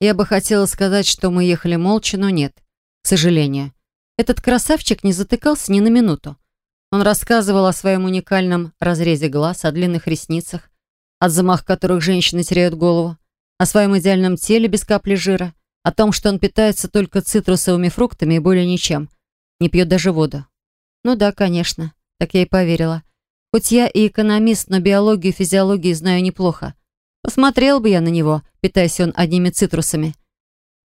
Я бы хотела сказать, что мы ехали молча, но нет. К сожалению. Этот красавчик не затыкался ни на минуту. Он рассказывал о своем уникальном разрезе глаз, о длинных ресницах, от замах которых женщины теряют голову, о своем идеальном теле без капли жира, о том, что он питается только цитрусовыми фруктами и более ничем, не пьет даже воду. Ну да, конечно, так я и поверила. Хоть я и экономист, но биологию и физиологию знаю неплохо. Посмотрел бы я на него, питаясь он одними цитрусами.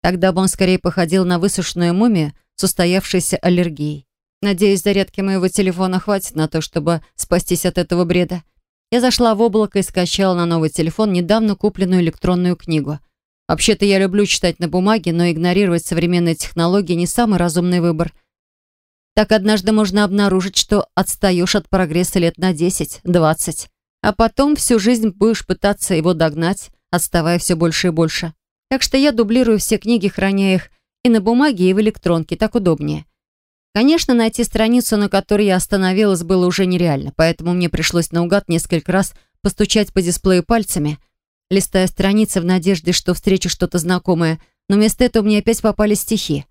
Тогда бы он скорее походил на высушенную мумию с устоявшейся аллергией. Надеюсь, зарядки моего телефона хватит на то, чтобы спастись от этого бреда. Я зашла в облако и скачала на новый телефон недавно купленную электронную книгу. Вообще-то я люблю читать на бумаге, но игнорировать современные технологии не самый разумный выбор. Так однажды можно обнаружить, что отстаешь от прогресса лет на 10-20, а потом всю жизнь будешь пытаться его догнать, отставая все больше и больше. Так что я дублирую все книги, храня их и на бумаге, и в электронке, так удобнее. Конечно, найти страницу, на которой я остановилась, было уже нереально, поэтому мне пришлось наугад несколько раз постучать по дисплею пальцами, листая страницы в надежде, что встречу что-то знакомое, но вместо этого мне опять попали стихи.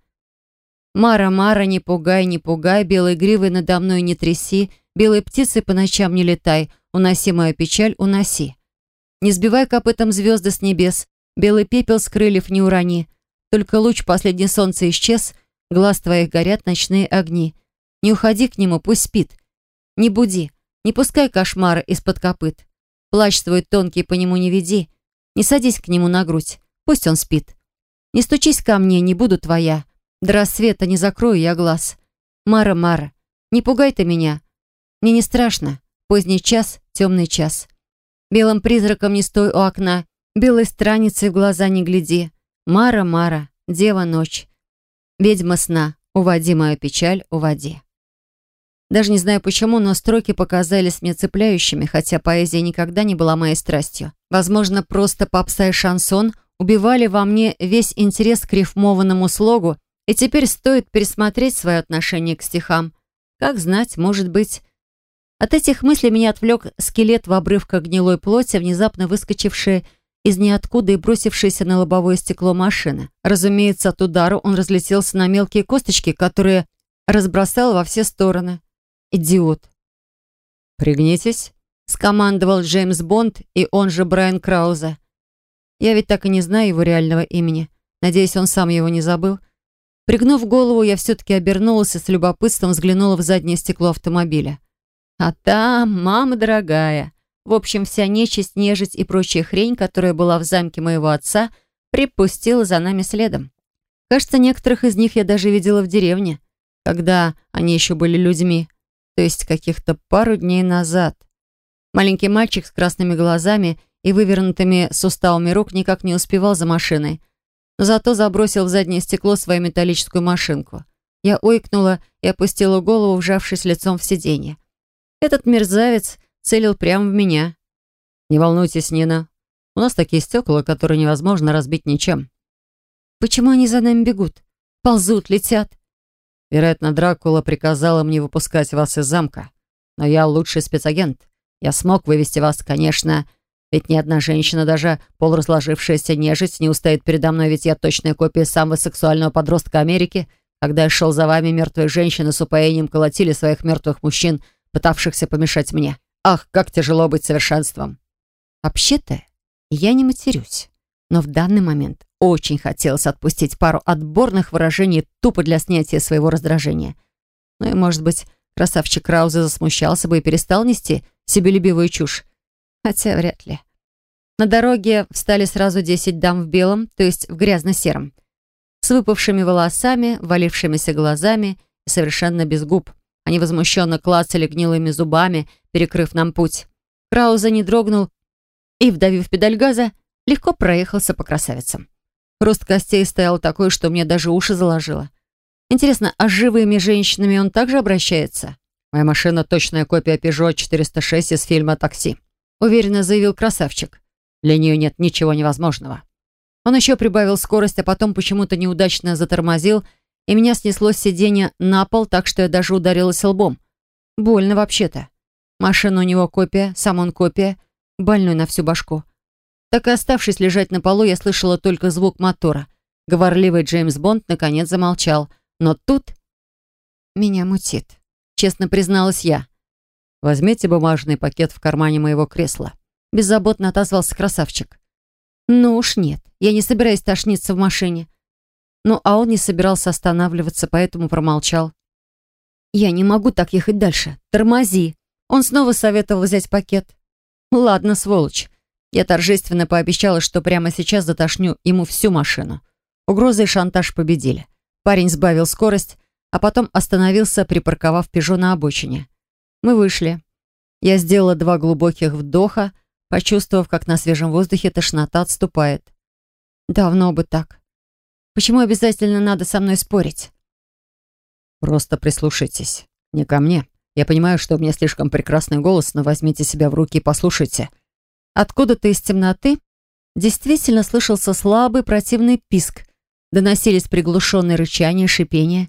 «Мара, Мара, не пугай, не пугай, белой гривой надо мной не тряси, белой птицей по ночам не летай, уноси мою печаль, уноси. Не сбивай копытом звезды с небес, белый пепел с крыльев не урони, только луч последней солнца исчез — Глаз твоих горят ночные огни. Не уходи к нему, пусть спит. Не буди, не пускай кошмара из-под копыт. Плач твой тонкий по нему не веди. Не садись к нему на грудь, пусть он спит. Не стучись ко мне, не буду твоя. До рассвета не закрою я глаз. Мара, Мара, не пугай ты меня. Мне не страшно. Поздний час, темный час. Белым призраком не стой у окна. Белой страницей в глаза не гляди. Мара, Мара, дева ночь. Ведьма сна, уводи мою печаль, уводи. Даже не знаю почему, но строки показались мне цепляющими, хотя поэзия никогда не была моей страстью. Возможно, просто попса и шансон убивали во мне весь интерес к рифмованному слогу, и теперь стоит пересмотреть свое отношение к стихам. Как знать, может быть... От этих мыслей меня отвлек скелет в обрывках гнилой плоти, внезапно выскочивший из ниоткуда и бросившийся на лобовое стекло машины. Разумеется, от удара он разлетелся на мелкие косточки, которые разбросал во все стороны. Идиот. «Пригнитесь», — скомандовал Джеймс Бонд, и он же Брайан Крауза. Я ведь так и не знаю его реального имени. Надеюсь, он сам его не забыл. Пригнув голову, я все-таки обернулась и с любопытством взглянула в заднее стекло автомобиля. А там, мама дорогая, в общем, вся нечисть, нежить и прочая хрень, которая была в замке моего отца, припустила за нами следом. Кажется, некоторых из них я даже видела в деревне, когда они еще были людьми, то есть каких-то пару дней назад. Маленький мальчик с красными глазами и вывернутыми суставами рук никак не успевал за машиной, но зато забросил в заднее стекло свою металлическую машинку. Я ойкнула и опустила голову, вжавшись лицом в сиденье. Этот мерзавец целил прямо в меня. «Не волнуйтесь, Нина. У нас такие стекла, которые невозможно разбить ничем». «Почему они за нами бегут? Ползут, летят?» Вероятно, Дракула приказала мне выпускать вас из замка. Но я лучший спецагент. Я смог вывести вас, конечно. Ведь ни одна женщина, даже полуразложившаяся нежить, не устоит передо мной, ведь я точная копия самого сексуального подростка Америки. Когда я шел за вами, мертвые женщины с упоением колотили своих мертвых мужчин, пытавшихся помешать мне. Ах, как тяжело быть совершенством. Вообще-то, я не матерюсь. Но в данный момент очень хотелось отпустить пару отборных выражений тупо для снятия своего раздражения. Ну и, может быть, красавчик Краузе засмущался бы и перестал нести себелюбивую чушь. Хотя вряд ли. На дороге встали сразу десять дам в белом, то есть в грязно-сером, с выпавшими волосами, валившимися глазами и совершенно без губ. Они возмущенно клацали гнилыми зубами, перекрыв нам путь. Крауза не дрогнул и, вдавив педаль газа, легко проехался по красавицам. Рост костей стоял такой, что мне даже уши заложило. Интересно, а с живыми женщинами он также обращается? «Моя машина — точная копия Peugeot 406 из фильма «Такси», — уверенно заявил красавчик. «Для нее нет ничего невозможного». Он еще прибавил скорость, а потом почему-то неудачно затормозил и меня снесло с сиденья на пол, так что я даже ударилась лбом. Больно вообще-то. Машина у него копия, сам он копия, больной на всю башку. Так и оставшись лежать на полу, я слышала только звук мотора. Говорливый Джеймс Бонд наконец замолчал. Но тут... Меня мутит. Честно призналась я. «Возьмите бумажный пакет в кармане моего кресла». Беззаботно отозвался красавчик. «Ну уж нет, я не собираюсь тошниться в машине». Ну, а он не собирался останавливаться, поэтому промолчал. «Я не могу так ехать дальше. Тормози». Он снова советовал взять пакет. «Ладно, сволочь». Я торжественно пообещала, что прямо сейчас затошню ему всю машину. Угрозы и шантаж победили. Парень сбавил скорость, а потом остановился, припарковав «Пежо» на обочине. Мы вышли. Я сделала два глубоких вдоха, почувствовав, как на свежем воздухе тошнота отступает. Давно бы так. Почему обязательно надо со мной спорить? Просто прислушайтесь. Не ко мне. Я понимаю, что у меня слишком прекрасный голос, но возьмите себя в руки и послушайте. Откуда-то из темноты действительно слышался слабый противный писк. Доносились приглушенные рычания шипения.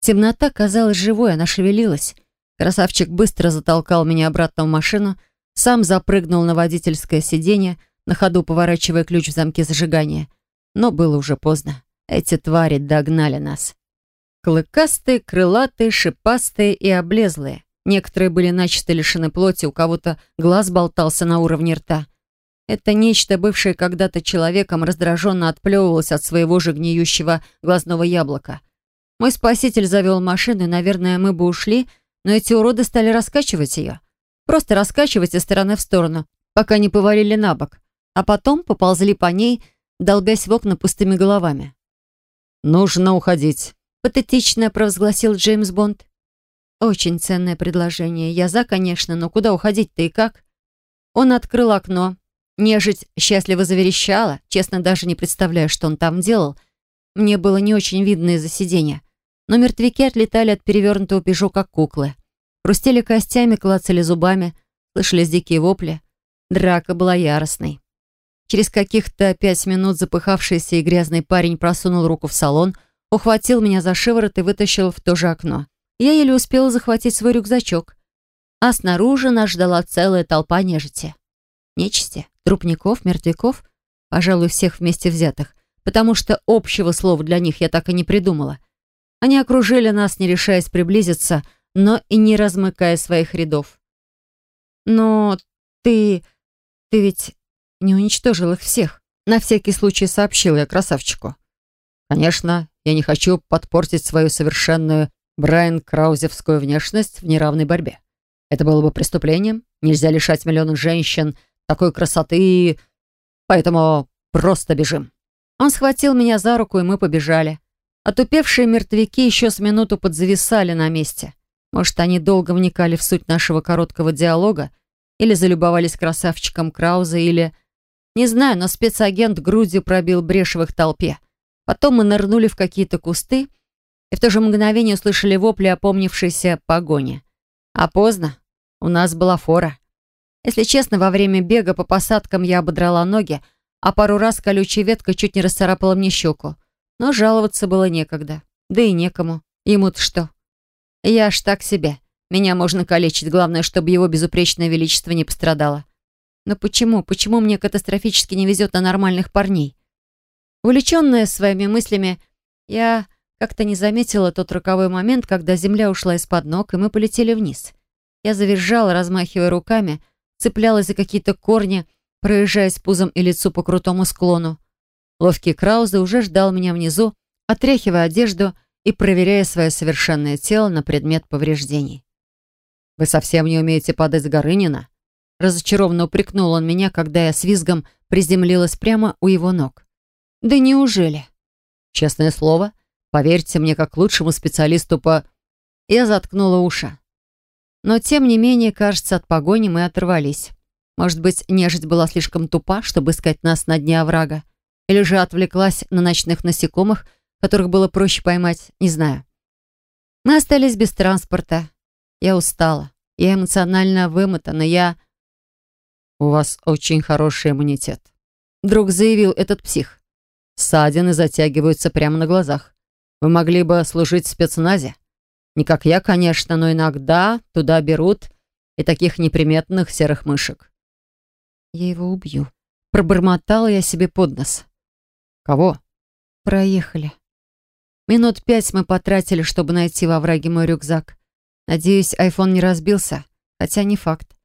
Темнота казалась живой, она шевелилась. Красавчик быстро затолкал меня обратно в машину, сам запрыгнул на водительское сиденье, на ходу поворачивая ключ в замке зажигания. Но было уже поздно. Эти твари догнали нас. Клыкастые, крылатые, шипастые и облезлые. Некоторые были начисто лишены плоти, у кого-то глаз болтался на уровне рта. Это нечто, бывшее когда-то человеком, раздраженно отплевывалось от своего же гниющего глазного яблока. Мой спаситель завел машину, и, наверное, мы бы ушли, но эти уроды стали раскачивать ее. Просто раскачивать из стороны в сторону, пока не повалили на бок. А потом поползли по ней, долбясь в окна пустыми головами. «Нужно уходить», — патетично провозгласил Джеймс Бонд. «Очень ценное предложение. Я за, конечно, но куда уходить-то и как?» Он открыл окно. Нежить счастливо заверещала, честно даже не представляю, что он там делал. Мне было не очень видно из-за сиденья но мертвяки отлетали от перевернутого пежо, как куклы. Хрустели костями, клацали зубами, слышались дикие вопли. Драка была яростной. Через каких-то пять минут запыхавшийся и грязный парень просунул руку в салон, ухватил меня за шиворот и вытащил в то же окно. Я еле успела захватить свой рюкзачок. А снаружи нас ждала целая толпа нежити. Нечисти, трупников, мертвяков, пожалуй, всех вместе взятых, потому что общего слова для них я так и не придумала — они окружили нас, не решаясь приблизиться, но и не размыкая своих рядов. «Но ты... ты ведь не уничтожил их всех?» На всякий случай сообщил я красавчику. «Конечно, я не хочу подпортить свою совершенную Брайан Краузевскую внешность в неравной борьбе. Это было бы преступлением. Нельзя лишать миллионов женщин такой красоты, поэтому просто бежим». Он схватил меня за руку, и мы побежали. Отупевшие мертвяки еще с минуту подзависали на месте. Может, они долго вникали в суть нашего короткого диалога, или залюбовались красавчиком Крауза, или... Не знаю, но спецагент грудью пробил брешь в их толпе. Потом мы нырнули в какие-то кусты, и в то же мгновение услышали вопли опомнившейся погони. А поздно. У нас была фора. Если честно, во время бега по посадкам я ободрала ноги, а пару раз колючая ветка чуть не расцарапала мне щеку. Но жаловаться было некогда. Да и некому. Ему-то что? Я ж так себе. Меня можно калечить. Главное, чтобы его безупречное величество не пострадало. Но почему? Почему мне катастрофически не везет на нормальных парней? Увлеченная своими мыслями, я как-то не заметила тот роковой момент, когда земля ушла из-под ног, и мы полетели вниз. Я завизжала, размахивая руками, цеплялась за какие-то корни, проезжаясь пузом и лицу по крутому склону. Ловкий Краузе уже ждал меня внизу, отряхивая одежду и проверяя свое совершенное тело на предмет повреждений. «Вы совсем не умеете падать с горы, Нина?» Разочарованно упрекнул он меня, когда я с визгом приземлилась прямо у его ног. «Да неужели?» «Честное слово, поверьте мне, как лучшему специалисту по...» Я заткнула уши. Но, тем не менее, кажется, от погони мы оторвались. Может быть, нежить была слишком тупа, чтобы искать нас на дне оврага. Или же отвлеклась на ночных насекомых, которых было проще поймать, не знаю. Мы остались без транспорта. Я устала. Я эмоционально вымотана. Я... «У вас очень хороший иммунитет», — вдруг заявил этот псих. «Ссадины затягиваются прямо на глазах. Вы могли бы служить в спецназе. Не как я, конечно, но иногда туда берут и таких неприметных серых мышек». «Я его убью», Пробормотала я себе под нос. «Кого?» «Проехали». Минут пять мы потратили, чтобы найти во враге мой рюкзак. Надеюсь, айфон не разбился, хотя не факт.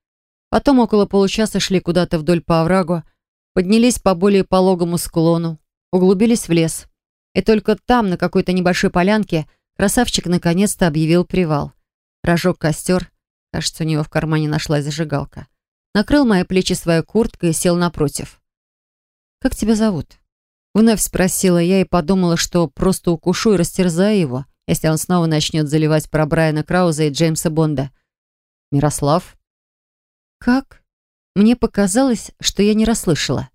Потом около получаса шли куда-то вдоль по оврагу, поднялись по более пологому склону, углубились в лес. И только там, на какой-то небольшой полянке, красавчик наконец-то объявил привал. Разжег костер, кажется, у него в кармане нашлась зажигалка. Накрыл мои плечи своей курткой и сел напротив. «Как тебя зовут?» Вновь спросила я и подумала, что просто укушу и растерзаю его, если он снова начнет заливать про Брайана Крауза и Джеймса Бонда. «Мирослав?» «Как?» Мне показалось, что я не расслышала.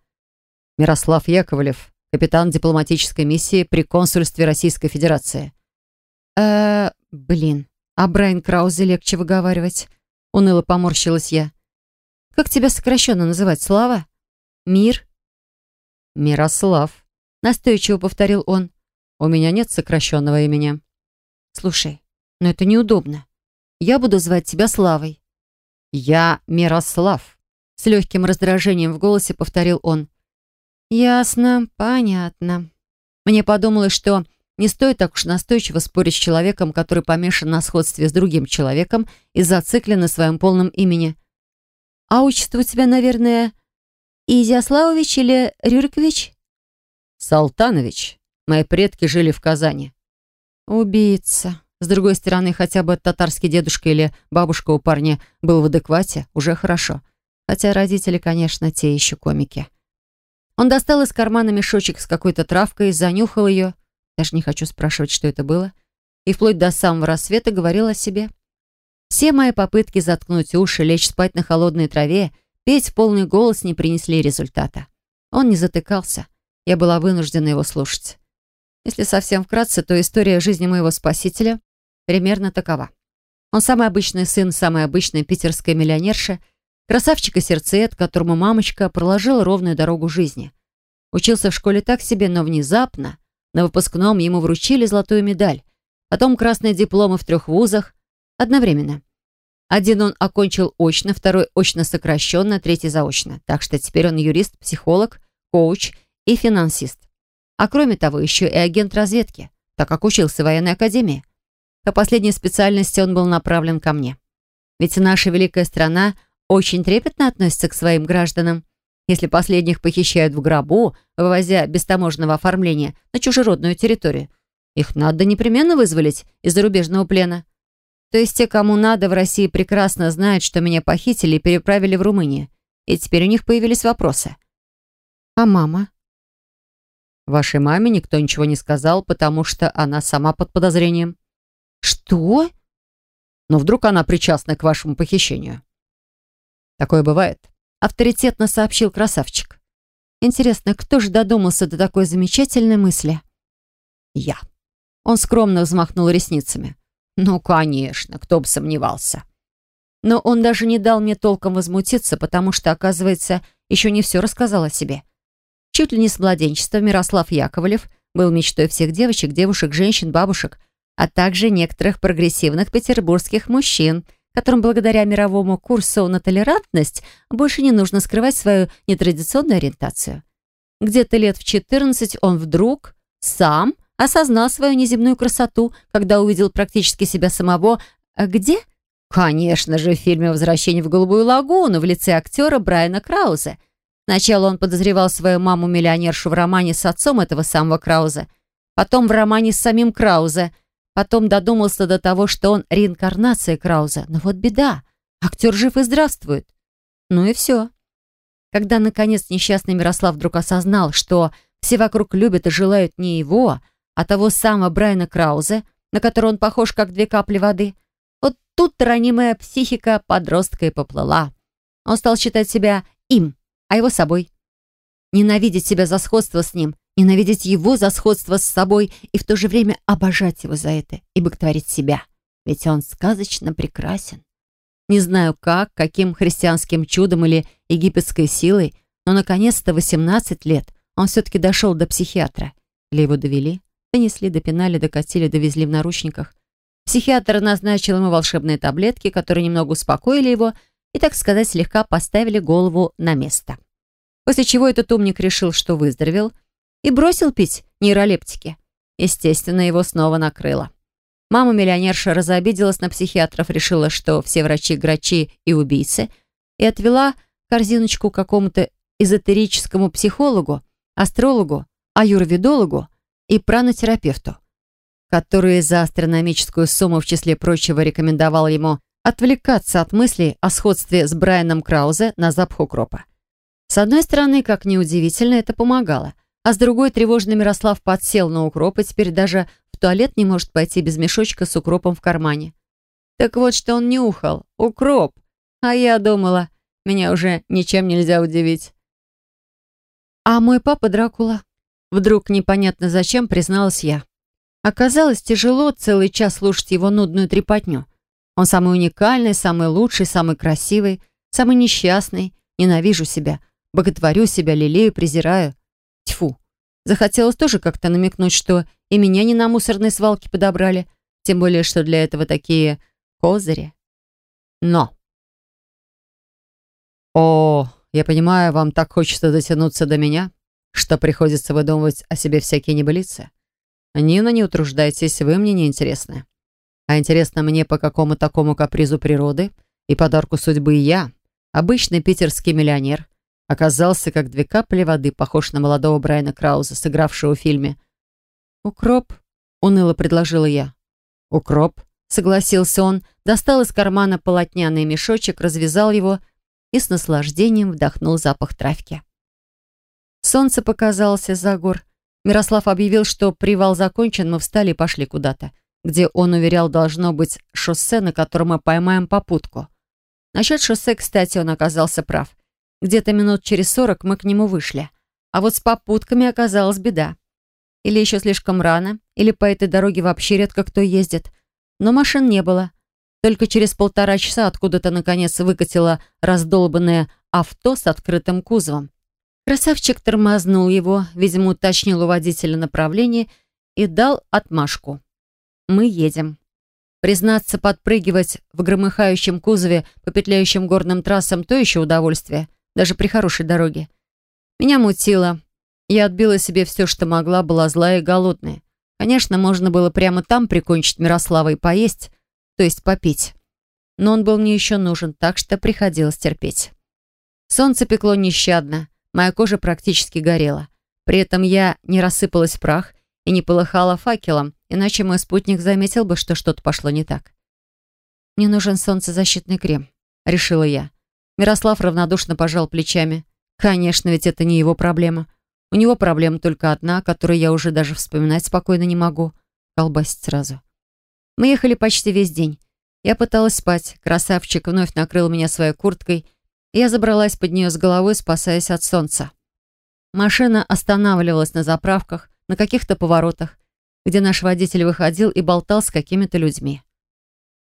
«Мирослав Яковлев, капитан дипломатической миссии при консульстве Российской Федерации». «Э, блин, а Брайан Краузе легче выговаривать». Уныло поморщилась я. «Как тебя сокращенно называть, Слава? Мир?» «Мирослав», Настойчиво повторил он. «У меня нет сокращенного имени». «Слушай, но это неудобно. Я буду звать тебя Славой». «Я Мирослав», — с легким раздражением в голосе повторил он. «Ясно, понятно». Мне подумалось, что не стоит так уж настойчиво спорить с человеком, который помешан на сходстве с другим человеком и зациклен на своем полном имени. «А отчество у тебя, наверное, Изяславович или Рюрикович?» Салтанович. Мои предки жили в Казани. Убийца. С другой стороны, хотя бы татарский дедушка или бабушка у парня был в адеквате, уже хорошо. Хотя родители, конечно, те еще комики. Он достал из кармана мешочек с какой-то травкой, занюхал ее, даже не хочу спрашивать, что это было, и вплоть до самого рассвета говорил о себе. Все мои попытки заткнуть уши, лечь спать на холодной траве, петь в полный голос не принесли результата. Он не затыкался. Я была вынуждена его слушать. Если совсем вкратце, то история жизни моего спасителя примерно такова. Он самый обычный сын самой обычной питерской миллионерши, красавчик и сердцеед, которому мамочка проложила ровную дорогу жизни. Учился в школе так себе, но внезапно на выпускном ему вручили золотую медаль, потом красные дипломы в трех вузах одновременно. Один он окончил очно, второй очно сокращенно, третий заочно. Так что теперь он юрист, психолог, коуч и финансист. А кроме того, еще и агент разведки, так как учился в военной академии. По последней специальности он был направлен ко мне. Ведь наша великая страна очень трепетно относится к своим гражданам. Если последних похищают в гробу, вывозя без таможенного оформления на чужеродную территорию, их надо непременно вызволить из зарубежного плена. То есть те, кому надо, в России прекрасно знают, что меня похитили и переправили в Румынию. И теперь у них появились вопросы. А мама? Вашей маме никто ничего не сказал, потому что она сама под подозрением. Что? Но вдруг она причастна к вашему похищению? Такое бывает. Авторитетно сообщил красавчик. Интересно, кто же додумался до такой замечательной мысли? Я. Он скромно взмахнул ресницами. Ну, конечно, кто бы сомневался. Но он даже не дал мне толком возмутиться, потому что, оказывается, еще не все рассказал о себе. Чуть ли не с младенчества Мирослав Яковлев был мечтой всех девочек, девушек, женщин, бабушек, а также некоторых прогрессивных петербургских мужчин, которым благодаря мировому курсу на толерантность больше не нужно скрывать свою нетрадиционную ориентацию. Где-то лет в 14 он вдруг сам осознал свою неземную красоту, когда увидел практически себя самого. А где? Конечно же, в фильме «Возвращение в голубую лагуну» в лице актера Брайана Краузе – Сначала он подозревал свою маму-миллионершу в романе с отцом этого самого Крауза, потом в романе с самим Краузе, потом додумался до того, что он реинкарнация Крауза. Но вот беда, актер жив и здравствует. Ну и все. Когда, наконец, несчастный Мирослав вдруг осознал, что все вокруг любят и желают не его, а того самого Брайана Краузе, на которого он похож, как две капли воды, вот тут ранимая психика подростка и поплыла. Он стал считать себя им, а его собой. Ненавидеть себя за сходство с ним, ненавидеть его за сходство с собой и в то же время обожать его за это и боготворить себя. Ведь он сказочно прекрасен. Не знаю как, каким христианским чудом или египетской силой, но наконец-то 18 лет он все-таки дошел до психиатра. Или его довели, донесли, допинали, докатили, довезли в наручниках. Психиатр назначил ему волшебные таблетки, которые немного успокоили его и, так сказать, слегка поставили голову на место. После чего этот умник решил, что выздоровел, и бросил пить нейролептики. Естественно, его снова накрыло. Мама-миллионерша разобиделась на психиатров, решила, что все врачи грачи и убийцы, и отвела корзиночку какому-то эзотерическому психологу, астрологу, аюрведологу и пранотерапевту, который за астрономическую сумму, в числе прочего, рекомендовал ему отвлекаться от мыслей о сходстве с Брайаном Краузе на запах укропа. С одной стороны, как неудивительно, это помогало, а с другой тревожный Мирослав подсел на укроп и теперь даже в туалет не может пойти без мешочка с укропом в кармане. Так вот, что он нюхал. Укроп. А я думала, меня уже ничем нельзя удивить. А мой папа Дракула. Вдруг непонятно зачем призналась я. Оказалось, тяжело целый час слушать его нудную трепотню. Он самый уникальный, самый лучший, самый красивый, самый несчастный. Ненавижу себя, боготворю себя, лелею, презираю. Тьфу. Захотелось тоже как-то намекнуть, что и меня не на мусорной свалке подобрали, тем более, что для этого такие козыри. Но. О, я понимаю, вам так хочется дотянуться до меня, что приходится выдумывать о себе всякие небылицы. Нина, не утруждайтесь, вы мне не интересны. А интересно мне по какому такому капризу природы и подарку судьбы я, обычный питерский миллионер, оказался как две капли воды, похож на молодого Брайана Крауза, сыгравшего в фильме. «Укроп», — уныло предложила я. «Укроп», — согласился он, достал из кармана полотняный мешочек, развязал его и с наслаждением вдохнул запах травки. Солнце показалось за гор. Мирослав объявил, что привал закончен, мы встали и пошли куда-то, где он уверял, должно быть шоссе, на котором мы поймаем попутку. Насчет шоссе, кстати, он оказался прав. Где-то минут через сорок мы к нему вышли. А вот с попутками оказалась беда. Или еще слишком рано, или по этой дороге вообще редко кто ездит. Но машин не было. Только через полтора часа откуда-то наконец выкатило раздолбанное авто с открытым кузовом. Красавчик тормознул его, видимо, уточнил у водителя направление и дал отмашку. «Мы едем». Признаться, подпрыгивать в громыхающем кузове по петляющим горным трассам – то еще удовольствие – даже при хорошей дороге. Меня мутило. Я отбила себе все, что могла, была злая и голодная. Конечно, можно было прямо там прикончить Мирослава и поесть, то есть попить. Но он был мне еще нужен, так что приходилось терпеть. Солнце пекло нещадно, моя кожа практически горела. При этом я не рассыпалась в прах и не полыхала факелом, иначе мой спутник заметил бы, что что-то пошло не так. «Мне нужен солнцезащитный крем», — решила я. Мирослав равнодушно пожал плечами. Конечно, ведь это не его проблема. У него проблема только одна, которую я уже даже вспоминать спокойно не могу. Колбасить сразу. Мы ехали почти весь день. Я пыталась спать. Красавчик вновь накрыл меня своей курткой, и я забралась под нее с головой, спасаясь от солнца. Машина останавливалась на заправках, на каких-то поворотах, где наш водитель выходил и болтал с какими-то людьми.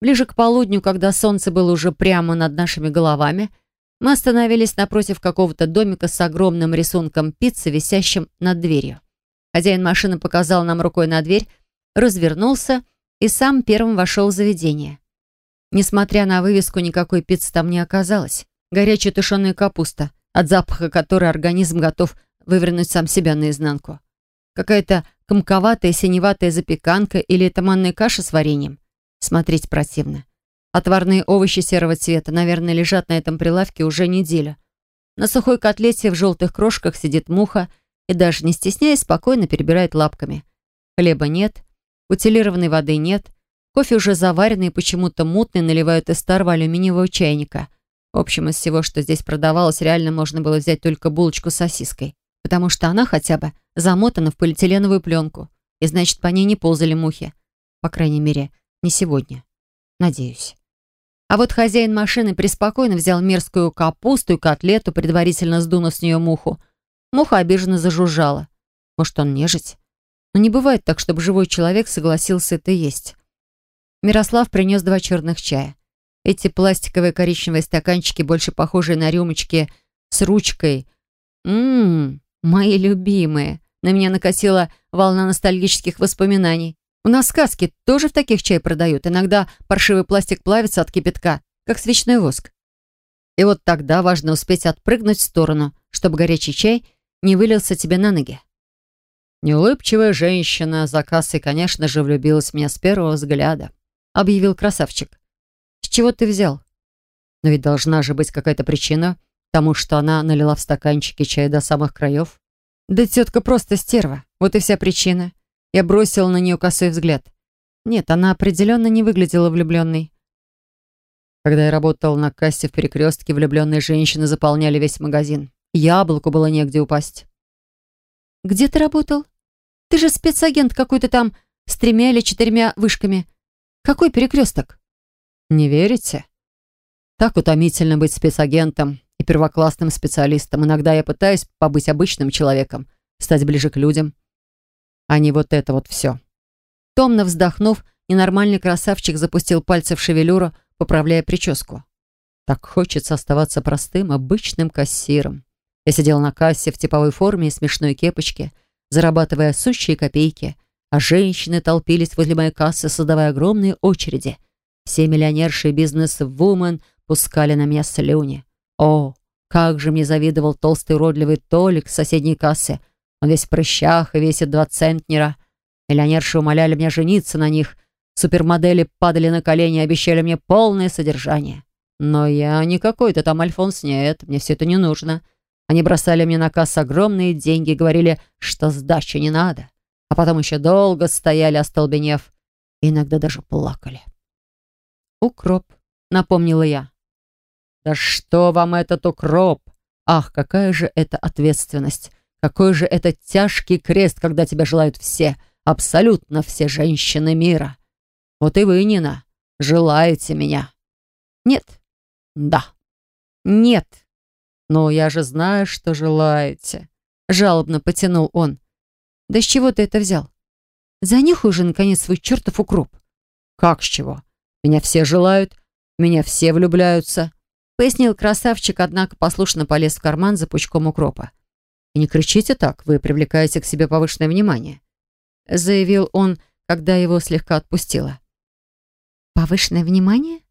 Ближе к полудню, когда солнце было уже прямо над нашими головами, мы остановились напротив какого-то домика с огромным рисунком пиццы, висящим над дверью. Хозяин машины показал нам рукой на дверь, развернулся и сам первым вошел в заведение. Несмотря на вывеску, никакой пиццы там не оказалось. Горячая тушеная капуста, от запаха которой организм готов вывернуть сам себя наизнанку. Какая-то комковатая синеватая запеканка или это манная каша с вареньем. Смотреть противно. Отварные овощи серого цвета, наверное, лежат на этом прилавке уже неделю. На сухой котлете в желтых крошках сидит муха и даже не стесняясь, спокойно перебирает лапками. Хлеба нет, утилированной воды нет, кофе уже заваренный и почему-то мутный наливают из старого алюминиевого чайника. В общем, из всего, что здесь продавалось, реально можно было взять только булочку с сосиской, потому что она хотя бы замотана в полиэтиленовую пленку, и значит, по ней не ползали мухи. По крайней мере, не сегодня. Надеюсь. А вот хозяин машины преспокойно взял мерзкую капусту и котлету, предварительно сдунув с нее муху. Муха обиженно зажужжала. Может, он нежить? Но не бывает так, чтобы живой человек согласился это есть. Мирослав принес два черных чая. Эти пластиковые коричневые стаканчики, больше похожие на рюмочки с ручкой. Ммм, мои любимые. На меня накатила волна ностальгических воспоминаний. У нас сказки тоже в таких чай продают. Иногда паршивый пластик плавится от кипятка, как свечной воск. И вот тогда важно успеть отпрыгнуть в сторону, чтобы горячий чай не вылился тебе на ноги. «Неулыбчивая женщина за кассой, конечно же, влюбилась в меня с первого взгляда», — объявил красавчик. «С чего ты взял?» «Но ведь должна же быть какая-то причина тому, что она налила в стаканчики чая до самых краев». «Да тетка просто стерва. Вот и вся причина». Я бросил на нее косой взгляд. Нет, она определенно не выглядела влюбленной. Когда я работал на кассе в перекрестке, влюбленные женщины заполняли весь магазин. Яблоку было негде упасть. «Где ты работал?» Ты же спецагент какой-то там с тремя или четырьмя вышками. Какой перекресток?» «Не верите?» «Так утомительно быть спецагентом и первоклассным специалистом. Иногда я пытаюсь побыть обычным человеком, стать ближе к людям, а не вот это вот все». Томно вздохнув, ненормальный красавчик запустил пальцы в шевелюру, поправляя прическу. Так хочется оставаться простым, обычным кассиром. Я сидел на кассе в типовой форме и смешной кепочке, зарабатывая сущие копейки, а женщины толпились возле моей кассы, создавая огромные очереди. Все миллионерши и бизнес-вумен пускали на меня слюни. О, как же мне завидовал толстый уродливый Толик с соседней кассы. Он весь в прыщах и весит два центнера. Миллионерши умоляли меня жениться на них. Супермодели падали на колени и обещали мне полное содержание. Но я не какой-то там Альфонс, нет, мне все это не нужно. Они бросали мне на кассу огромные деньги, говорили, что сдачи не надо. А потом еще долго стояли, остолбенев. И иногда даже плакали. «Укроп», — напомнила я. «Да что вам этот укроп? Ах, какая же это ответственность! Какой же это тяжкий крест, когда тебя желают все, абсолютно все женщины мира! Вот и вы, Нина, желаете меня?» «Нет». «Да». «Нет». «Но я же знаю, что желаете», — жалобно потянул он. «Да с чего ты это взял? Занюхай уже, наконец, свой чертов укроп». «Как с чего? Меня все желают, меня все влюбляются», — пояснил красавчик, однако послушно полез в карман за пучком укропа. «И не кричите так, вы привлекаете к себе повышенное внимание», — заявил он, когда его слегка отпустило. «Повышенное внимание?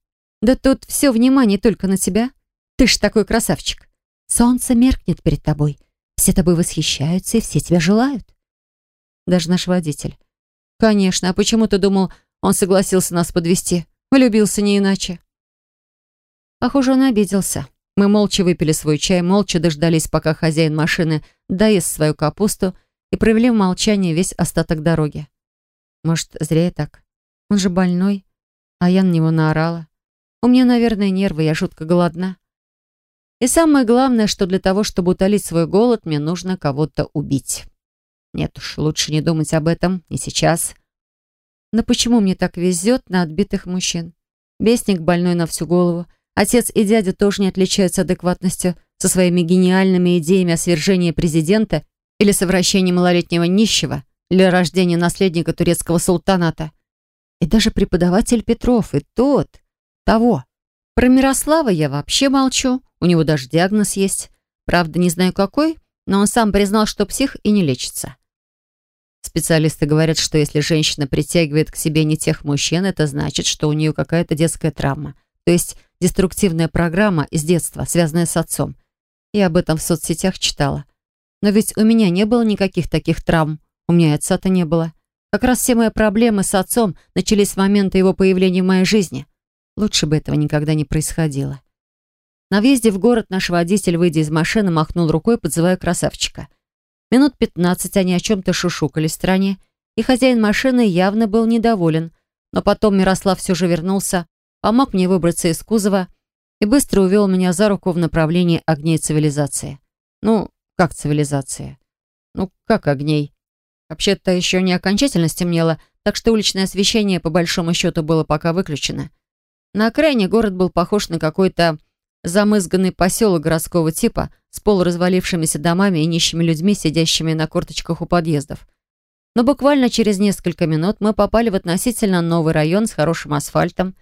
Да тут все внимание только на тебя. Ты ж такой красавчик. Солнце меркнет перед тобой. Все тобой восхищаются и все тебя желают. Даже наш водитель. Конечно, а почему ты думал, он согласился нас подвести? Влюбился не иначе. Похоже, он обиделся. Мы молча выпили свой чай, молча дождались, пока хозяин машины доест свою капусту и провели в молчании весь остаток дороги. Может, зря я так. Он же больной, а я на него наорала. У меня, наверное, нервы, я жутко голодна. И самое главное, что для того, чтобы утолить свой голод, мне нужно кого-то убить. Нет уж, лучше не думать об этом, не сейчас. Но почему мне так везет на отбитых мужчин? Бесник больной на всю голову. Отец и дядя тоже не отличаются адекватностью со своими гениальными идеями о свержении президента или совращении малолетнего нищего для рождения наследника турецкого султаната. И даже преподаватель Петров, и тот, того. Про Мирослава я вообще молчу. У него даже диагноз есть. Правда, не знаю какой, но он сам признал, что псих и не лечится. Специалисты говорят, что если женщина притягивает к себе не тех мужчин, это значит, что у нее какая-то детская травма. То есть деструктивная программа из детства, связанная с отцом. Я об этом в соцсетях читала. Но ведь у меня не было никаких таких травм. У меня и отца-то не было. Как раз все мои проблемы с отцом начались с момента его появления в моей жизни. Лучше бы этого никогда не происходило. На въезде в город наш водитель, выйдя из машины, махнул рукой, подзывая красавчика. Минут пятнадцать они о чем-то шушукали в стороне, и хозяин машины явно был недоволен. Но потом Мирослав все же вернулся, помог мне выбраться из кузова и быстро увел меня за руку в направлении огней цивилизации. Ну, как цивилизация? Ну, как огней? Вообще-то еще не окончательно стемнело, так что уличное освещение по большому счету было пока выключено. На окраине город был похож на какой-то замызганный поселок городского типа с полуразвалившимися домами и нищими людьми, сидящими на корточках у подъездов. Но буквально через несколько минут мы попали в относительно новый район с хорошим асфальтом,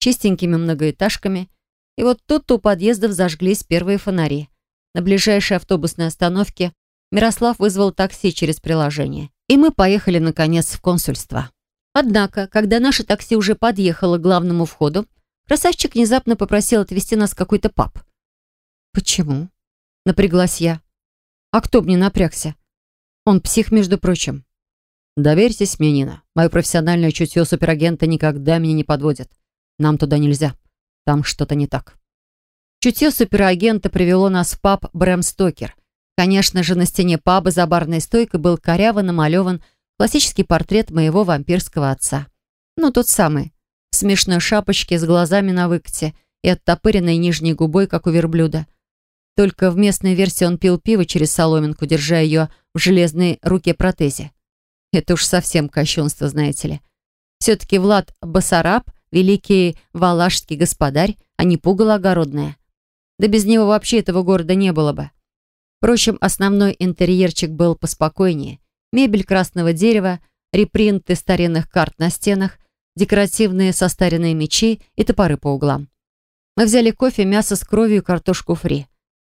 чистенькими многоэтажками, и вот тут у подъездов зажглись первые фонари. На ближайшей автобусной остановке Мирослав вызвал такси через приложение, и мы поехали, наконец, в консульство. Однако, когда наше такси уже подъехало к главному входу, Красавчик внезапно попросил отвезти нас в какой-то паб. «Почему?» Напряглась я. А кто мне напрягся? Он псих, между прочим. Доверьтесь мне, Нина. Мое профессиональное чутье суперагента никогда меня не подводит. Нам туда нельзя. Там что-то не так. Чутье суперагента привело нас в паб Брэм Стокер. Конечно же, на стене паба за барной стойкой был коряво намалеван классический портрет моего вампирского отца. Ну, тот самый, в смешной шапочке с глазами на выкате и оттопыренной нижней губой, как у верблюда. Только в местной версии он пил пиво через соломинку, держа ее в железной руке-протезе. Это уж совсем кощунство, знаете ли. Все-таки Влад Басараб, великий валашский господарь, а не пугало огородное. Да без него вообще этого города не было бы. Впрочем, основной интерьерчик был поспокойнее. Мебель красного дерева, репринты старинных карт на стенах, декоративные состаренные мечи и топоры по углам. Мы взяли кофе, мясо с кровью и картошку фри.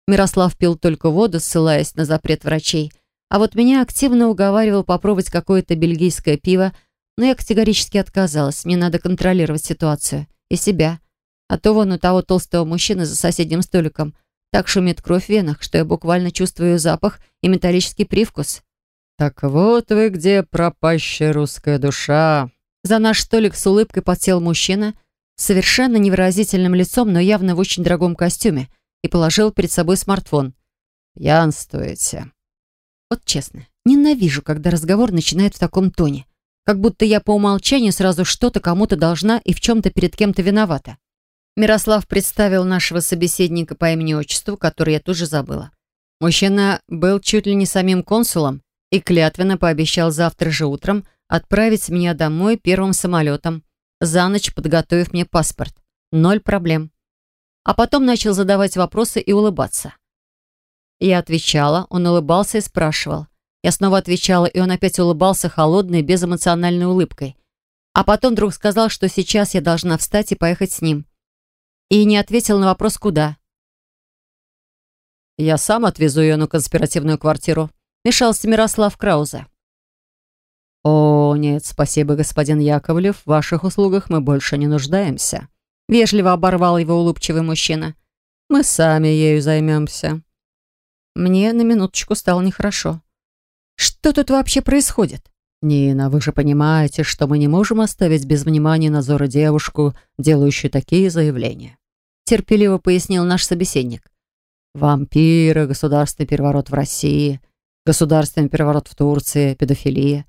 Мирослав пил только воду, ссылаясь на запрет врачей, а вот меня активно уговаривал попробовать какое-то бельгийское пиво, но я категорически отказалась. Мне надо контролировать ситуацию. И себя. А то вон у того толстого мужчины за соседним столиком так шумит кровь в венах, что я буквально чувствую запах и металлический привкус. «Так вот вы где, пропащая русская душа!» За наш столик с улыбкой подсел мужчина с совершенно невыразительным лицом, но явно в очень дорогом костюме, и положил перед собой смартфон. «Пьянствуете». Вот честно, ненавижу, когда разговор начинает в таком тоне. Как будто я по умолчанию сразу что-то кому-то должна и в чем-то перед кем-то виновата. Мирослав представил нашего собеседника по имени-отчеству, который я тоже забыла. Мужчина был чуть ли не самим консулом и клятвенно пообещал завтра же утром отправить меня домой первым самолетом, за ночь подготовив мне паспорт. Ноль проблем. А потом начал задавать вопросы и улыбаться. Я отвечала, он улыбался и спрашивал. Я снова отвечала, и он опять улыбался холодной, безэмоциональной улыбкой. А потом вдруг сказал, что сейчас я должна встать и поехать с ним и не ответил на вопрос «куда?». «Я сам отвезу ее на конспиративную квартиру», — мешался Мирослав Краузе. «О, нет, спасибо, господин Яковлев, в ваших услугах мы больше не нуждаемся», — вежливо оборвал его улыбчивый мужчина. «Мы сами ею займемся». Мне на минуточку стало нехорошо. «Что тут вообще происходит?» «Нина, вы же понимаете, что мы не можем оставить без внимания Назора девушку, делающую такие заявления терпеливо пояснил наш собеседник. Вампиры, государственный переворот в России, государственный переворот в Турции, педофилия.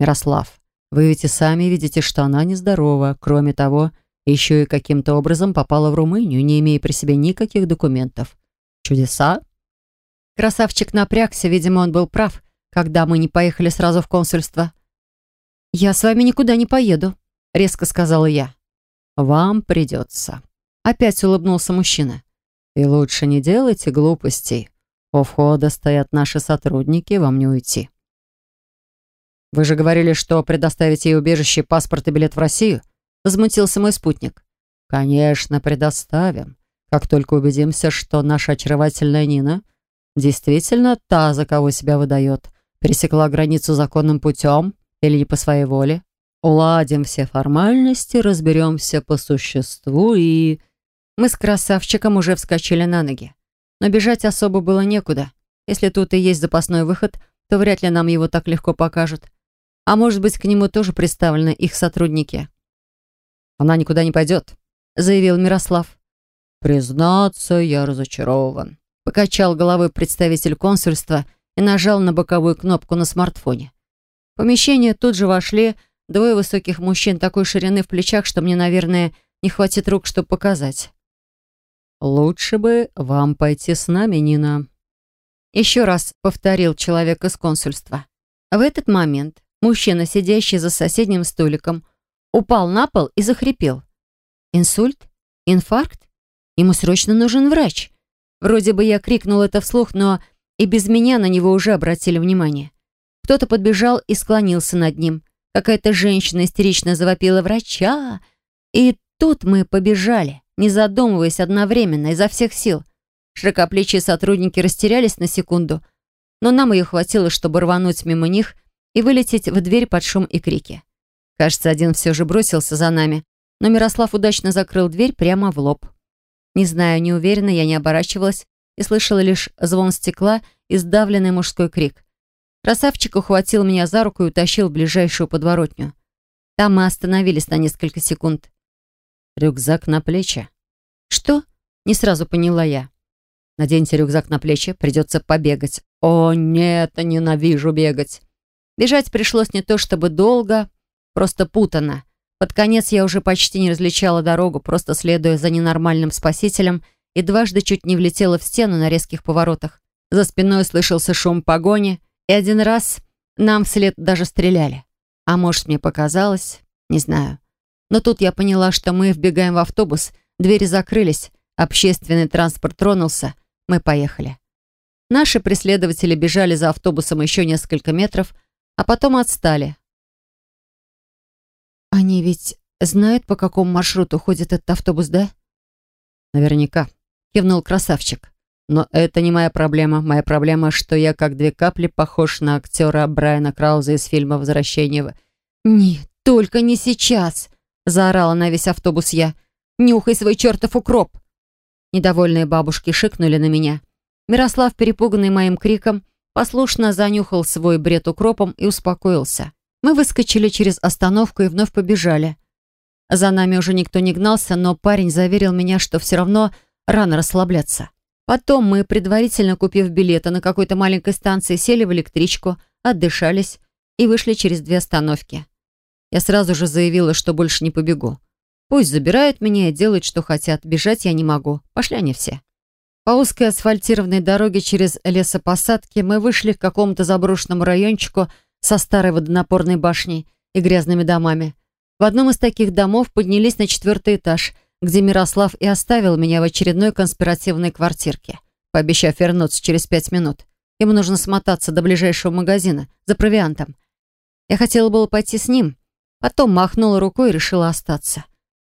Мирослав, вы ведь и сами видите, что она нездорова. Кроме того, еще и каким-то образом попала в Румынию, не имея при себе никаких документов. Чудеса? Красавчик напрягся, видимо, он был прав, когда мы не поехали сразу в консульство. «Я с вами никуда не поеду», — резко сказала я. «Вам придется», Опять улыбнулся мужчина. «И лучше не делайте глупостей. У входа стоят наши сотрудники, вам не уйти». «Вы же говорили, что предоставите ей убежище, паспорт и билет в Россию?» Возмутился мой спутник. «Конечно, предоставим. Как только убедимся, что наша очаровательная Нина действительно та, за кого себя выдает, пересекла границу законным путем или не по своей воле. Уладим все формальности, разберемся по существу и...» Мы с красавчиком уже вскочили на ноги. Но бежать особо было некуда. Если тут и есть запасной выход, то вряд ли нам его так легко покажут. А может быть, к нему тоже представлены их сотрудники. «Она никуда не пойдет», — заявил Мирослав. «Признаться, я разочарован», — покачал головой представитель консульства и нажал на боковую кнопку на смартфоне. В помещение тут же вошли двое высоких мужчин такой ширины в плечах, что мне, наверное, не хватит рук, чтобы показать. «Лучше бы вам пойти с нами, Нина». Еще раз повторил человек из консульства. В этот момент мужчина, сидящий за соседним столиком, упал на пол и захрипел. «Инсульт? Инфаркт? Ему срочно нужен врач». Вроде бы я крикнул это вслух, но и без меня на него уже обратили внимание. Кто-то подбежал и склонился над ним. Какая-то женщина истерично завопила «Врача!» И тут мы побежали не задумываясь одновременно, изо всех сил. Широкоплечие сотрудники растерялись на секунду, но нам ее хватило, чтобы рвануть мимо них и вылететь в дверь под шум и крики. Кажется, один все же бросился за нами, но Мирослав удачно закрыл дверь прямо в лоб. Не знаю, не уверена, я не оборачивалась, и слышала лишь звон стекла и сдавленный мужской крик. Красавчик ухватил меня за руку и утащил в ближайшую подворотню. Там мы остановились на несколько секунд. Рюкзак на плечи. «Что?» — не сразу поняла я. Наденьте рюкзак на плечи, придется побегать. О, нет, ненавижу бегать. Бежать пришлось не то чтобы долго, просто путано. Под конец я уже почти не различала дорогу, просто следуя за ненормальным спасителем, и дважды чуть не влетела в стену на резких поворотах. За спиной слышался шум погони, и один раз нам вслед даже стреляли. А может, мне показалось? Не знаю. Но тут я поняла, что мы вбегаем в автобус, двери закрылись, общественный транспорт тронулся, мы поехали. Наши преследователи бежали за автобусом еще несколько метров, а потом отстали. «Они ведь знают, по какому маршруту ходит этот автобус, да?» «Наверняка», — кивнул красавчик. «Но это не моя проблема. Моя проблема, что я как две капли похож на актера Брайана Крауза из фильма «Возвращение в...» «Нет, только не сейчас!» — заорала на весь автобус я. «Нюхай свой чертов укроп!» Недовольные бабушки шикнули на меня. Мирослав, перепуганный моим криком, послушно занюхал свой бред укропом и успокоился. Мы выскочили через остановку и вновь побежали. За нами уже никто не гнался, но парень заверил меня, что все равно рано расслабляться. Потом мы, предварительно купив билеты на какой-то маленькой станции, сели в электричку, отдышались и вышли через две остановки. Я сразу же заявила, что больше не побегу. Пусть забирают меня и делают, что хотят. Бежать я не могу. Пошли они все. По узкой асфальтированной дороге через лесопосадки мы вышли к какому-то заброшенному райончику со старой водонапорной башней и грязными домами. В одном из таких домов поднялись на четвертый этаж, где Мирослав и оставил меня в очередной конспиративной квартирке, пообещав вернуться через пять минут. Ему нужно смотаться до ближайшего магазина за провиантом. Я хотела было пойти с ним, потом махнула рукой и решила остаться.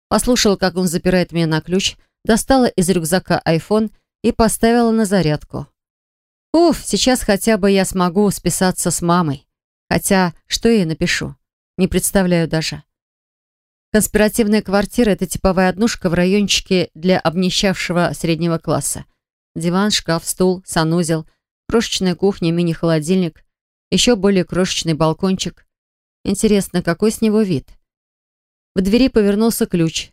Послушала, как он запирает меня на ключ, достала из рюкзака iPhone и поставила на зарядку. Уф, сейчас хотя бы я смогу списаться с мамой. Хотя, что я ей напишу? Не представляю даже. Конспиративная квартира — это типовая однушка в райончике для обнищавшего среднего класса. Диван, шкаф, стул, санузел, крошечная кухня, мини-холодильник, еще более крошечный балкончик. Интересно, какой с него вид? В двери повернулся ключ.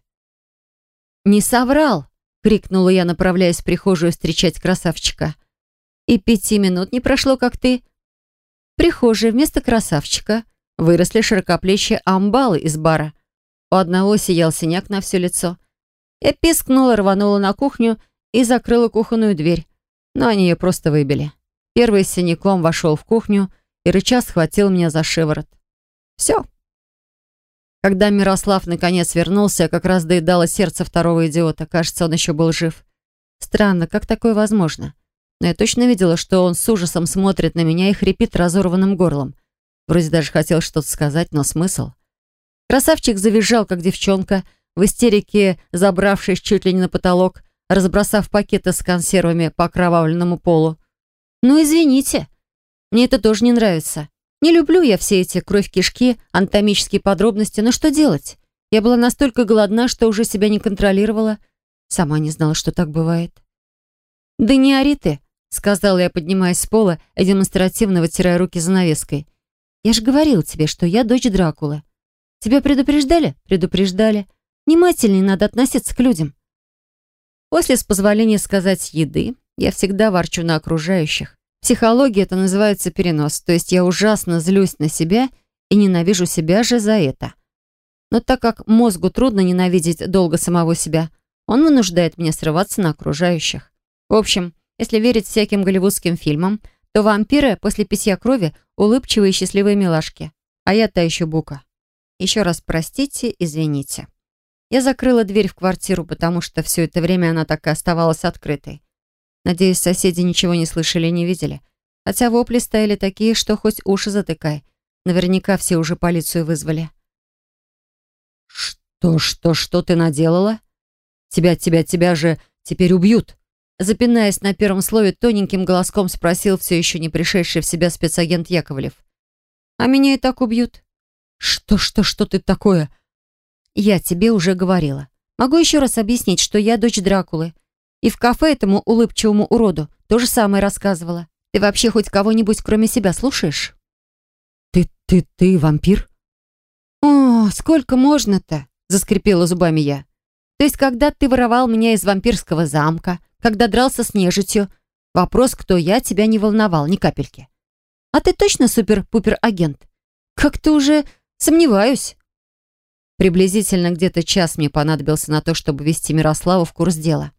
«Не соврал!» — крикнула я, направляясь в прихожую встречать красавчика. «И пяти минут не прошло, как ты...» В прихожей вместо красавчика выросли широкоплечие амбалы из бара. У одного сиял синяк на все лицо. Я пискнула, рванула на кухню и закрыла кухонную дверь. Но они ее просто выбили. Первый с синяком вошел в кухню и рыча схватил меня за шиворот. Все. Когда Мирослав наконец вернулся, как раз доедало сердце второго идиота. Кажется, он еще был жив. Странно, как такое возможно? Но я точно видела, что он с ужасом смотрит на меня и хрипит разорванным горлом. Вроде даже хотел что-то сказать, но смысл? Красавчик завизжал, как девчонка, в истерике забравшись чуть ли не на потолок, разбросав пакеты с консервами по окровавленному полу. «Ну, извините, мне это тоже не нравится. Не люблю я все эти кровь-кишки, анатомические подробности, но что делать? Я была настолько голодна, что уже себя не контролировала. Сама не знала, что так бывает. «Да не ори ты», — сказала я, поднимаясь с пола и демонстративно вытирая руки занавеской. «Я же говорил тебе, что я дочь Дракулы. Тебя предупреждали? Предупреждали. Внимательнее надо относиться к людям». После, с позволения сказать еды, я всегда ворчу на окружающих психологии это называется перенос, то есть я ужасно злюсь на себя и ненавижу себя же за это. Но так как мозгу трудно ненавидеть долго самого себя, он вынуждает меня срываться на окружающих. В общем, если верить всяким голливудским фильмам, то вампиры после питья крови улыбчивые и счастливые милашки. А я та еще бука. Еще раз простите, извините. Я закрыла дверь в квартиру, потому что все это время она так и оставалась открытой. Надеюсь, соседи ничего не слышали и не видели. Хотя вопли стояли такие, что хоть уши затыкай. Наверняка все уже полицию вызвали. «Что, что, что ты наделала? Тебя, тебя, тебя же теперь убьют!» Запинаясь на первом слове, тоненьким голоском спросил все еще не пришедший в себя спецагент Яковлев. «А меня и так убьют». «Что, что, что ты такое?» «Я тебе уже говорила. Могу еще раз объяснить, что я дочь Дракулы. И в кафе этому улыбчивому уроду то же самое рассказывала. Ты вообще хоть кого-нибудь кроме себя слушаешь? Ты, ты, ты вампир? О, сколько можно-то? Заскрипела зубами я. То есть, когда ты воровал меня из вампирского замка, когда дрался с нежитью, вопрос, кто я, тебя не волновал ни капельки. А ты точно супер-пупер-агент? Как-то уже сомневаюсь. Приблизительно где-то час мне понадобился на то, чтобы ввести Мирославу в курс дела.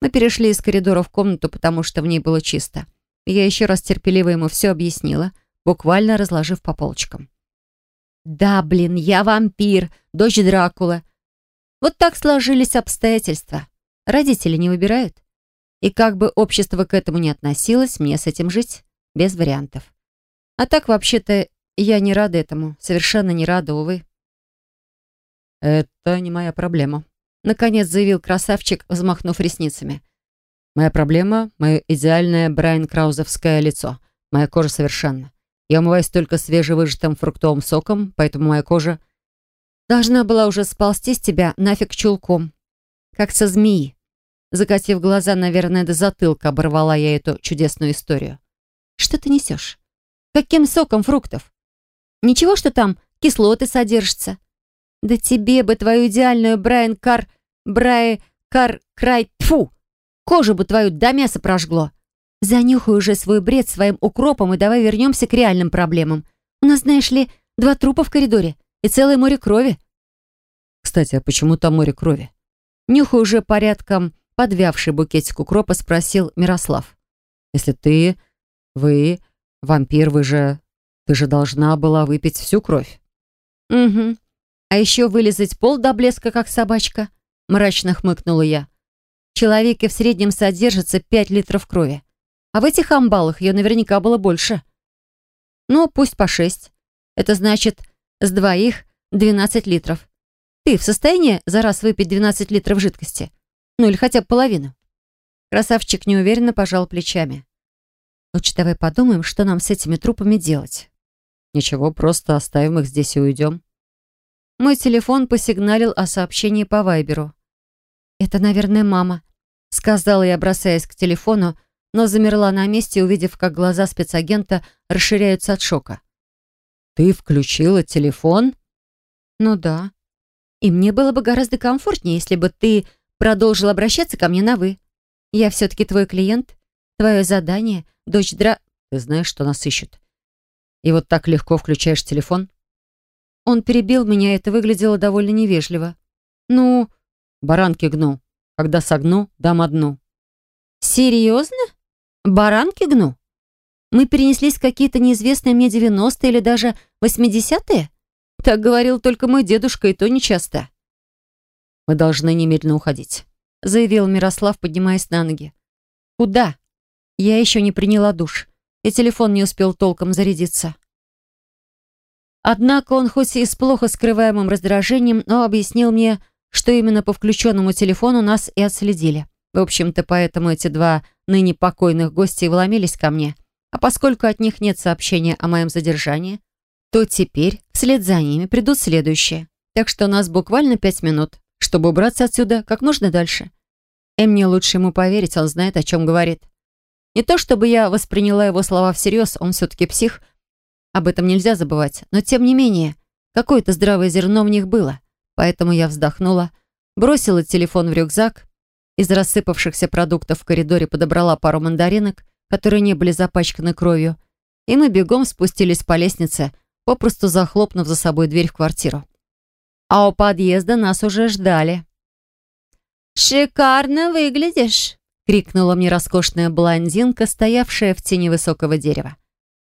Мы перешли из коридора в комнату, потому что в ней было чисто. Я еще раз терпеливо ему все объяснила, буквально разложив по полочкам. «Да, блин, я вампир, дочь Дракулы. Вот так сложились обстоятельства. Родители не выбирают. И как бы общество к этому не относилось, мне с этим жить без вариантов. А так, вообще-то, я не рада этому. Совершенно не рада, увы. «Это не моя проблема», — наконец заявил красавчик, взмахнув ресницами. «Моя проблема — мое идеальное Брайан Краузовское лицо. Моя кожа совершенна. Я умываюсь только свежевыжатым фруктовым соком, поэтому моя кожа должна была уже сползти с тебя нафиг чулком, как со змеи. Закатив глаза, наверное, до затылка, оборвала я эту чудесную историю. Что ты несешь? Каким соком фруктов? Ничего, что там кислоты содержатся. Да тебе бы твою идеальную Брайан Кар... Брай... Кар... Край... Тфу! Кожу бы твою до мяса прожгло. Занюхай уже свой бред своим укропом и давай вернемся к реальным проблемам. У нас, знаешь ли, два трупа в коридоре и целое море крови. Кстати, а почему там море крови? Нюхай уже порядком подвявший букетик укропа, спросил Мирослав. Если ты... вы... Вампир, вы же... Ты же должна была выпить всю кровь. Угу. А еще вылезать пол до блеска, как собачка. Мрачно хмыкнула я. В человеке в среднем содержится пять литров крови. А в этих амбалах ее наверняка было больше. Ну, пусть по шесть. Это значит, с двоих 12 литров. Ты в состоянии за раз выпить 12 литров жидкости? Ну или хотя бы половину? Красавчик неуверенно пожал плечами. Лучше давай подумаем, что нам с этими трупами делать. Ничего, просто оставим их здесь и уйдем. Мой телефон посигналил о сообщении по Вайберу. «Это, наверное, мама», — сказала я, бросаясь к телефону, но замерла на месте, увидев, как глаза спецагента расширяются от шока. «Ты включила телефон?» «Ну да. И мне было бы гораздо комфортнее, если бы ты продолжил обращаться ко мне на «вы». Я все-таки твой клиент, твое задание — Дочь Дра... Ты знаешь, что нас ищут. И вот так легко включаешь телефон? Он перебил меня, это выглядело довольно невежливо. Ну, баранки гну. Когда согну, дам одну. Серьезно? Баранки гну? Мы перенеслись в какие-то неизвестные мне 90-е или даже 80-е? Так говорил только мой дедушка, и то нечасто. Мы должны немедленно уходить, заявил Мирослав, поднимаясь на ноги. Куда? Я еще не приняла душ, и телефон не успел толком зарядиться. Однако он хоть и с плохо скрываемым раздражением, но объяснил мне, что именно по включенному телефону нас и отследили. В общем-то, поэтому эти два ныне покойных гостя вломились ко мне. А поскольку от них нет сообщения о моем задержании, то теперь вслед за ними придут следующие. Так что у нас буквально пять минут, чтобы убраться отсюда как можно дальше. И мне лучше ему поверить, он знает, о чем говорит. Не то чтобы я восприняла его слова всерьез, он все-таки псих, об этом нельзя забывать, но тем не менее, какое-то здравое зерно в них было. Поэтому я вздохнула, бросила телефон в рюкзак, из рассыпавшихся продуктов в коридоре подобрала пару мандаринок, которые не были запачканы кровью, и мы бегом спустились по лестнице, попросту захлопнув за собой дверь в квартиру. А у подъезда нас уже ждали. «Шикарно выглядишь!» Крикнула мне роскошная блондинка, стоявшая в тени высокого дерева.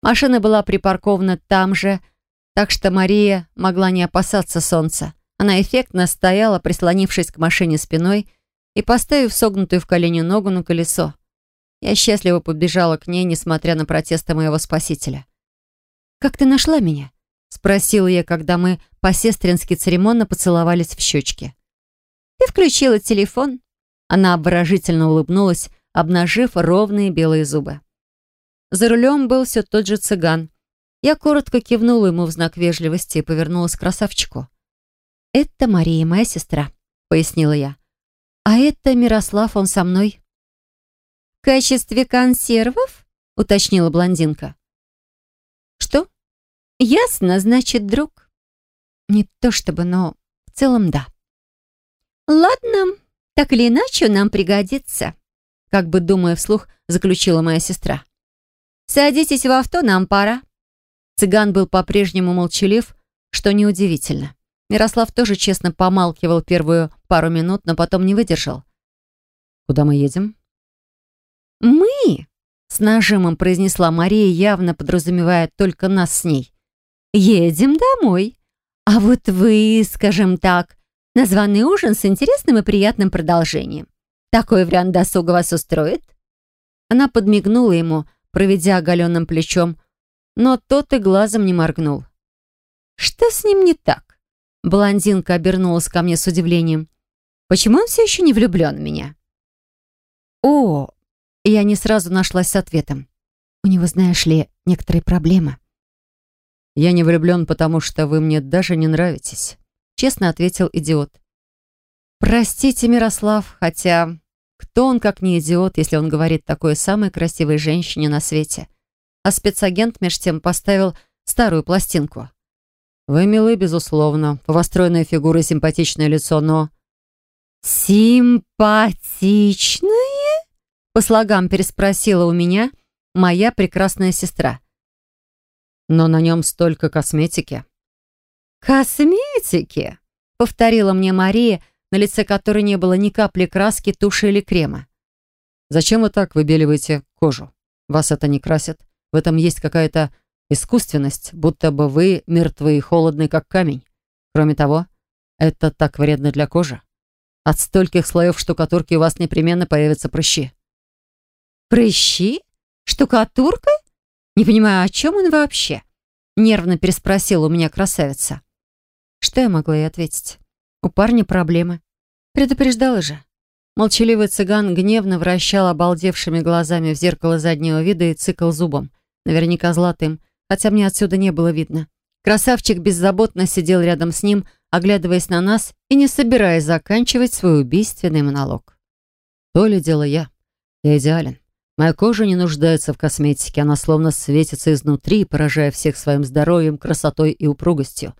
Машина была припаркована там же, так что Мария могла не опасаться солнца. Она эффектно стояла, прислонившись к машине спиной и поставив согнутую в колени ногу на колесо. Я счастливо побежала к ней, несмотря на протесты моего спасителя. «Как ты нашла меня?» — спросила я, когда мы по-сестрински церемонно поцеловались в щечки. «Ты включила телефон она обворожительно улыбнулась, обнажив ровные белые зубы. За рулем был все тот же цыган. Я коротко кивнула ему в знак вежливости и повернулась к красавчику. «Это Мария, моя сестра», — пояснила я. А это Мирослав, он со мной. «В качестве консервов?» — уточнила блондинка. «Что?» «Ясно, значит, друг». «Не то чтобы, но в целом да». «Ладно, так или иначе нам пригодится», — как бы думая вслух, заключила моя сестра. «Садитесь в авто, нам пора». Цыган был по-прежнему молчалив, что неудивительно. Мирослав тоже честно помалкивал первую пару минут, но потом не выдержал. «Куда мы едем?» «Мы?» — с нажимом произнесла Мария, явно подразумевая только нас с ней. «Едем домой. А вот вы, скажем так, на ужин с интересным и приятным продолжением. Такой вариант досуга вас устроит?» Она подмигнула ему, проведя оголенным плечом, но тот и глазом не моргнул. «Что с ним не так?» Блондинка обернулась ко мне с удивлением. «Почему он все еще не влюблен в меня?» «О, я не сразу нашлась с ответом. У него, знаешь ли, некоторые проблемы. «Я не влюблен, потому что вы мне даже не нравитесь», — честно ответил идиот. «Простите, Мирослав, хотя кто он как не идиот, если он говорит такой самой красивой женщине на свете?» А спецагент меж тем поставил старую пластинку. «Вы милы, безусловно. Стройная фигура и симпатичное лицо, но...» «Симпатичное?» По слогам переспросила у меня моя прекрасная сестра. Но на нем столько косметики. «Косметики?» — повторила мне Мария, на лице которой не было ни капли краски, туши или крема. «Зачем вы так выбеливаете кожу? Вас это не красит. В этом есть какая-то искусственность, будто бы вы мертвы и холодны, как камень. Кроме того, это так вредно для кожи. От стольких слоев штукатурки у вас непременно появятся прыщи. «Прыщи? Штукатуркой? Не понимаю, о чем он вообще?» Нервно переспросила у меня красавица. Что я могла ей ответить? У парня проблемы. Предупреждала же. Молчаливый цыган гневно вращал обалдевшими глазами в зеркало заднего вида и цикл зубом. Наверняка золотым, хотя мне отсюда не было видно. Красавчик беззаботно сидел рядом с ним, оглядываясь на нас и не собираясь заканчивать свой убийственный монолог. То ли дело я. Я идеален. Моя кожа не нуждается в косметике, она словно светится изнутри, поражая всех своим здоровьем, красотой и упругостью.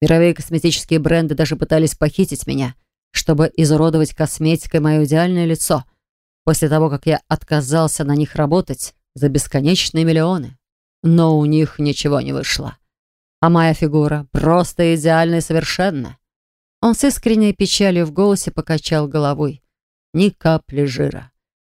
Мировые косметические бренды даже пытались похитить меня, чтобы изуродовать косметикой мое идеальное лицо, после того, как я отказался на них работать за бесконечные миллионы. Но у них ничего не вышло. А моя фигура просто идеальна и совершенна. Он с искренней печалью в голосе покачал головой. Ни капли жира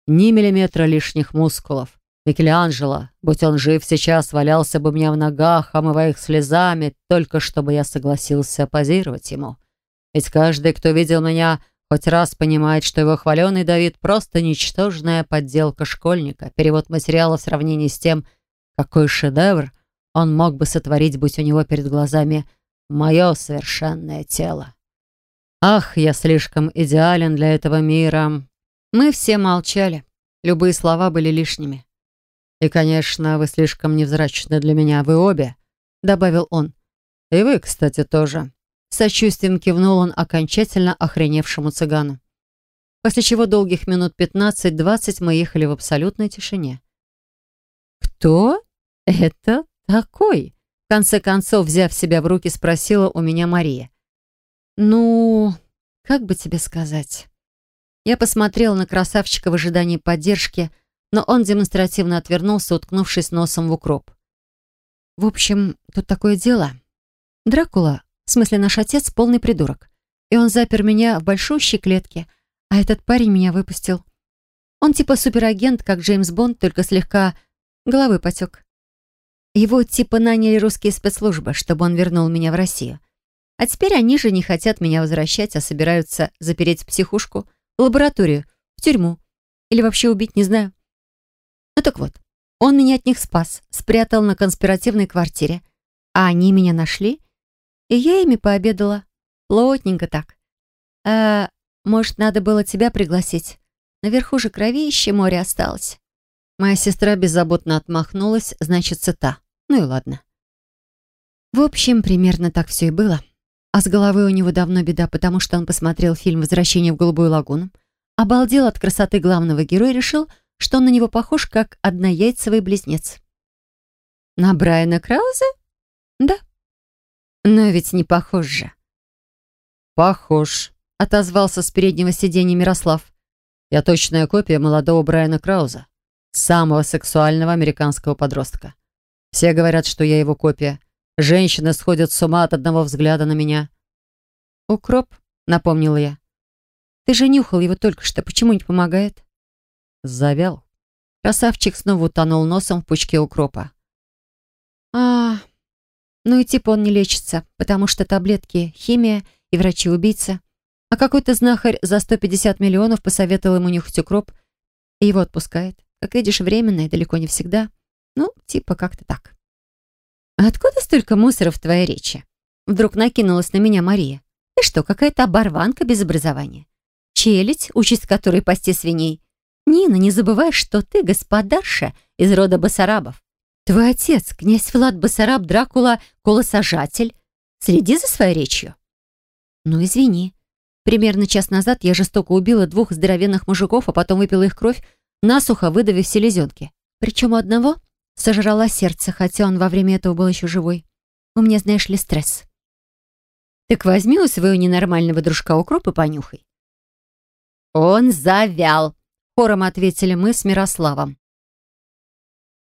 ни миллиметра лишних мускулов. Микеланджело, будь он жив сейчас, валялся бы мне в ногах, омывая их слезами, только чтобы я согласился позировать ему. Ведь каждый, кто видел меня, хоть раз понимает, что его хваленый Давид просто ничтожная подделка школьника, перевод материала в сравнении с тем, какой шедевр он мог бы сотворить, будь у него перед глазами мое совершенное тело. Ах, я слишком идеален для этого мира, мы все молчали. Любые слова были лишними. «И, конечно, вы слишком невзрачны для меня, вы обе», — добавил он. «И вы, кстати, тоже». Сочувствием кивнул он окончательно охреневшему цыгану. После чего долгих минут 15-20 мы ехали в абсолютной тишине. «Кто это такой?» В конце концов, взяв себя в руки, спросила у меня Мария. «Ну, как бы тебе сказать?» Я посмотрела на красавчика в ожидании поддержки, но он демонстративно отвернулся, уткнувшись носом в укроп. В общем, тут такое дело. Дракула, в смысле наш отец, полный придурок. И он запер меня в большущей клетке, а этот парень меня выпустил. Он типа суперагент, как Джеймс Бонд, только слегка головой потек. Его типа наняли русские спецслужбы, чтобы он вернул меня в Россию. А теперь они же не хотят меня возвращать, а собираются запереть в психушку — в лабораторию, в тюрьму. Или вообще убить, не знаю. Так вот, он меня от них спас, спрятал на конспиративной квартире. А они меня нашли, и я ими пообедала. Плотненько так. А может, надо было тебя пригласить? Наверху же кровище море осталось. Моя сестра беззаботно отмахнулась, значит, цета. Ну и ладно. В общем, примерно так все и было. А с головой у него давно беда, потому что он посмотрел фильм «Возвращение в Голубую лагуну». обалдел от красоты главного героя и решил, что он на него похож, как однояйцевый близнец. На Брайана Краузе? Да. Но ведь не похож же. Похож, отозвался с переднего сиденья Мирослав. Я точная копия молодого Брайана Крауза, самого сексуального американского подростка. Все говорят, что я его копия. Женщины сходят с ума от одного взгляда на меня. «Укроп», — напомнила я. «Ты же нюхал его только что. Почему не помогает?» Завял. Красавчик снова утонул носом в пучке укропа. «А, ну и типа он не лечится, потому что таблетки — химия и врачи-убийца. А какой-то знахарь за 150 миллионов посоветовал ему нюхать укроп и его отпускает. Как видишь, временно и далеко не всегда. Ну, типа как-то так. «А откуда столько мусора в твоей речи?» Вдруг накинулась на меня Мария. «Ты что, какая-то оборванка без образования? Челядь, участь которой пасти свиней? Нина, не забывай, что ты господарша из рода Басарабов. Твой отец, князь Влад Басараб Дракула, колосажатель. Следи за своей речью». «Ну, извини. Примерно час назад я жестоко убила двух здоровенных мужиков, а потом выпила их кровь, насухо выдавив селезенки. Причем у одного сожрала сердце, хотя он во время этого был еще живой. У меня, знаешь ли, стресс. Так возьми у своего ненормального дружка укроп и понюхай. Он завял, хором ответили мы с Мирославом.